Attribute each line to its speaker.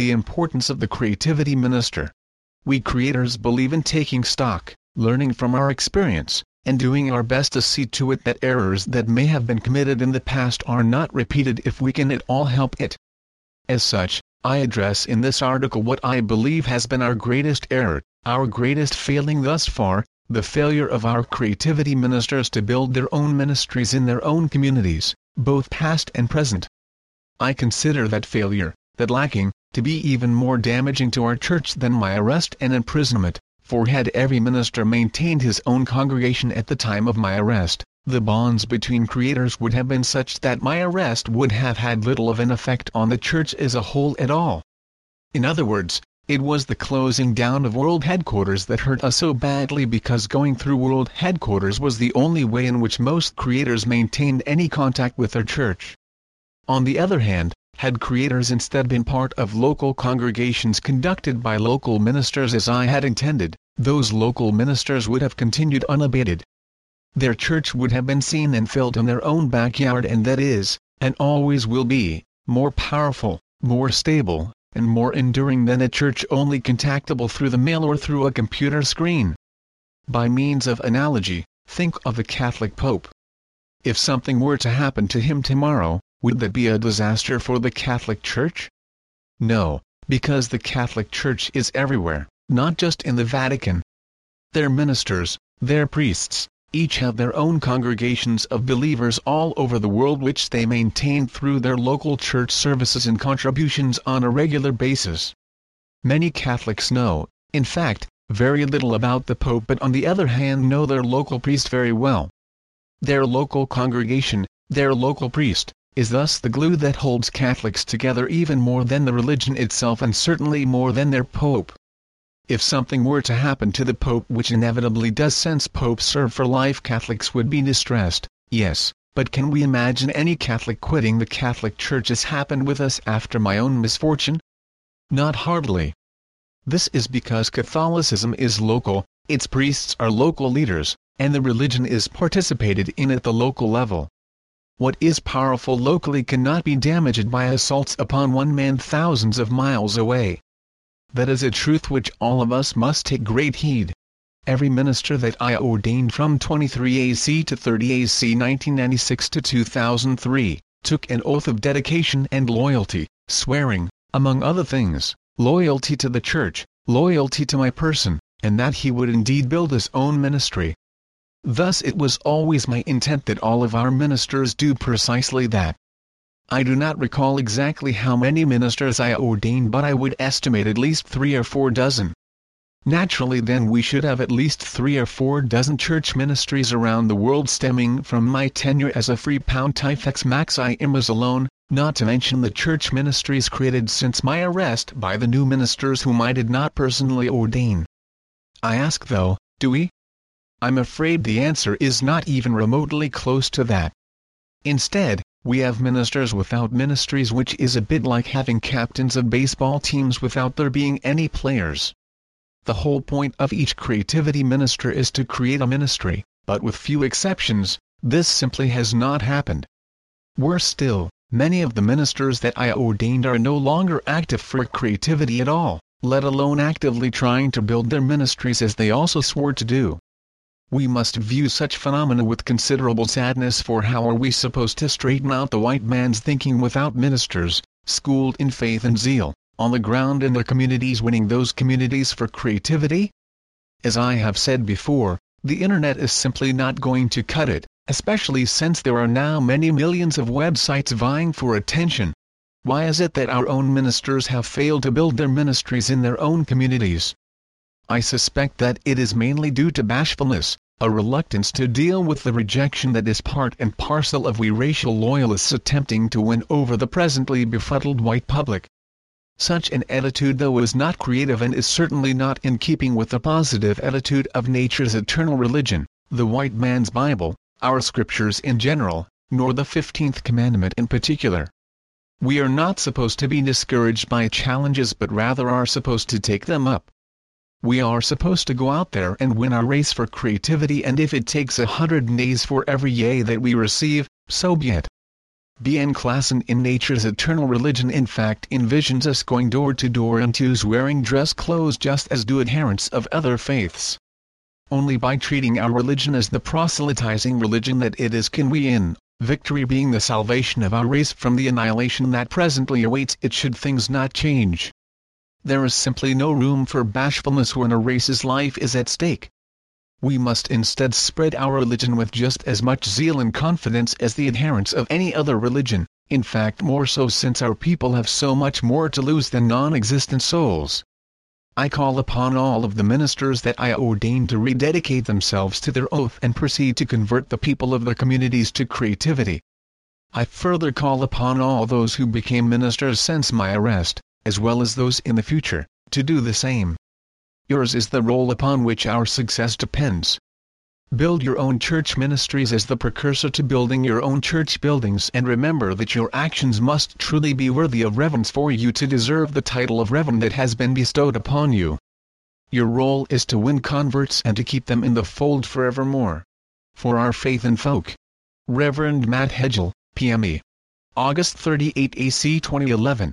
Speaker 1: the importance of the creativity minister. We creators believe in taking stock, learning from our experience, and doing our best to see to it that errors that may have been committed in the past are not repeated if we can at all help it. As such, I address in this article what I believe has been our greatest error, our greatest failing thus far, the failure of our creativity ministers to build their own ministries in their own communities, both past and present. I consider that failure, that lacking, to be even more damaging to our church than my arrest and imprisonment, for had every minister maintained his own congregation at the time of my arrest, the bonds between creators would have been such that my arrest would have had little of an effect on the church as a whole at all. In other words, it was the closing down of World Headquarters that hurt us so badly because going through World Headquarters was the only way in which most creators maintained any contact with their church. On the other hand, had creators instead been part of local congregations conducted by local ministers as I had intended, those local ministers would have continued unabated. Their church would have been seen and felt in their own backyard and that is, and always will be, more powerful, more stable, and more enduring than a church only contactable through the mail or through a computer screen. By means of analogy, think of the Catholic Pope. If something were to happen to him tomorrow, would that be a disaster for the Catholic Church? No, because the Catholic Church is everywhere, not just in the Vatican. Their ministers, their priests, each have their own congregations of believers all over the world which they maintain through their local church services and contributions on a regular basis. Many Catholics know, in fact, very little about the Pope but on the other hand know their local priest very well. Their local congregation, their local priest, is thus the glue that holds Catholics together even more than the religion itself and certainly more than their Pope. If something were to happen to the Pope which inevitably does since popes serve for life Catholics would be distressed, yes, but can we imagine any Catholic quitting the Catholic Church as happened with us after my own misfortune? Not hardly. This is because Catholicism is local, its priests are local leaders, and the religion is participated in at the local level. What is powerful locally cannot be damaged by assaults upon one man thousands of miles away. That is a truth which all of us must take great heed. Every minister that I ordained from 23 AC to 30 AC 1996 to 2003, took an oath of dedication and loyalty, swearing, among other things, loyalty to the Church, loyalty to my person, and that he would indeed build his own ministry, Thus it was always my intent that all of our ministers do precisely that. I do not recall exactly how many ministers I ordained but I would estimate at least three or four dozen. Naturally then we should have at least three or four dozen church ministries around the world stemming from my tenure as a free Pontifex Maximus alone, not to mention the church ministries created since my arrest by the new ministers whom I did not personally ordain. I ask though, do we? I'm afraid the answer is not even remotely close to that. Instead, we have ministers without ministries which is a bit like having captains of baseball teams without there being any players. The whole point of each creativity minister is to create a ministry, but with few exceptions, this simply has not happened. Worse still, many of the ministers that I ordained are no longer active for creativity at all, let alone actively trying to build their ministries as they also swore to do. We must view such phenomena with considerable sadness for how are we supposed to straighten out the white man's thinking without ministers, schooled in faith and zeal, on the ground in their communities winning those communities for creativity? As I have said before, the internet is simply not going to cut it, especially since there are now many millions of websites vying for attention. Why is it that our own ministers have failed to build their ministries in their own communities? I suspect that it is mainly due to bashfulness, a reluctance to deal with the rejection that is part and parcel of we racial loyalists attempting to win over the presently befuddled white public. Such an attitude though is not creative and is certainly not in keeping with the positive attitude of nature's eternal religion, the white man's Bible, our scriptures in general, nor the 15th commandment in particular. We are not supposed to be discouraged by challenges but rather are supposed to take them up. We are supposed to go out there and win our race for creativity and if it takes a hundred nays for every yay that we receive, so be it. B.N. Klassen in Nature's Eternal Religion in fact envisions us going door to door and twos wearing dress clothes just as do adherents of other faiths. Only by treating our religion as the proselytizing religion that it is can we in, victory being the salvation of our race from the annihilation that presently awaits it should things not change. There is simply no room for bashfulness when a race's life is at stake. We must instead spread our religion with just as much zeal and confidence as the adherents of any other religion, in fact more so since our people have so much more to lose than non-existent souls. I call upon all of the ministers that I ordain to rededicate themselves to their oath and proceed to convert the people of their communities to creativity. I further call upon all those who became ministers since my arrest, as well as those in the future, to do the same. Yours is the role upon which our success depends. Build your own church ministries as the precursor to building your own church buildings and remember that your actions must truly be worthy of reverence for you to deserve the title of Reverend that has been bestowed upon you. Your role is to win converts and to keep them in the fold forevermore. For our faith and folk. Reverend Matt Hedgel, PME. August 38 AC 2011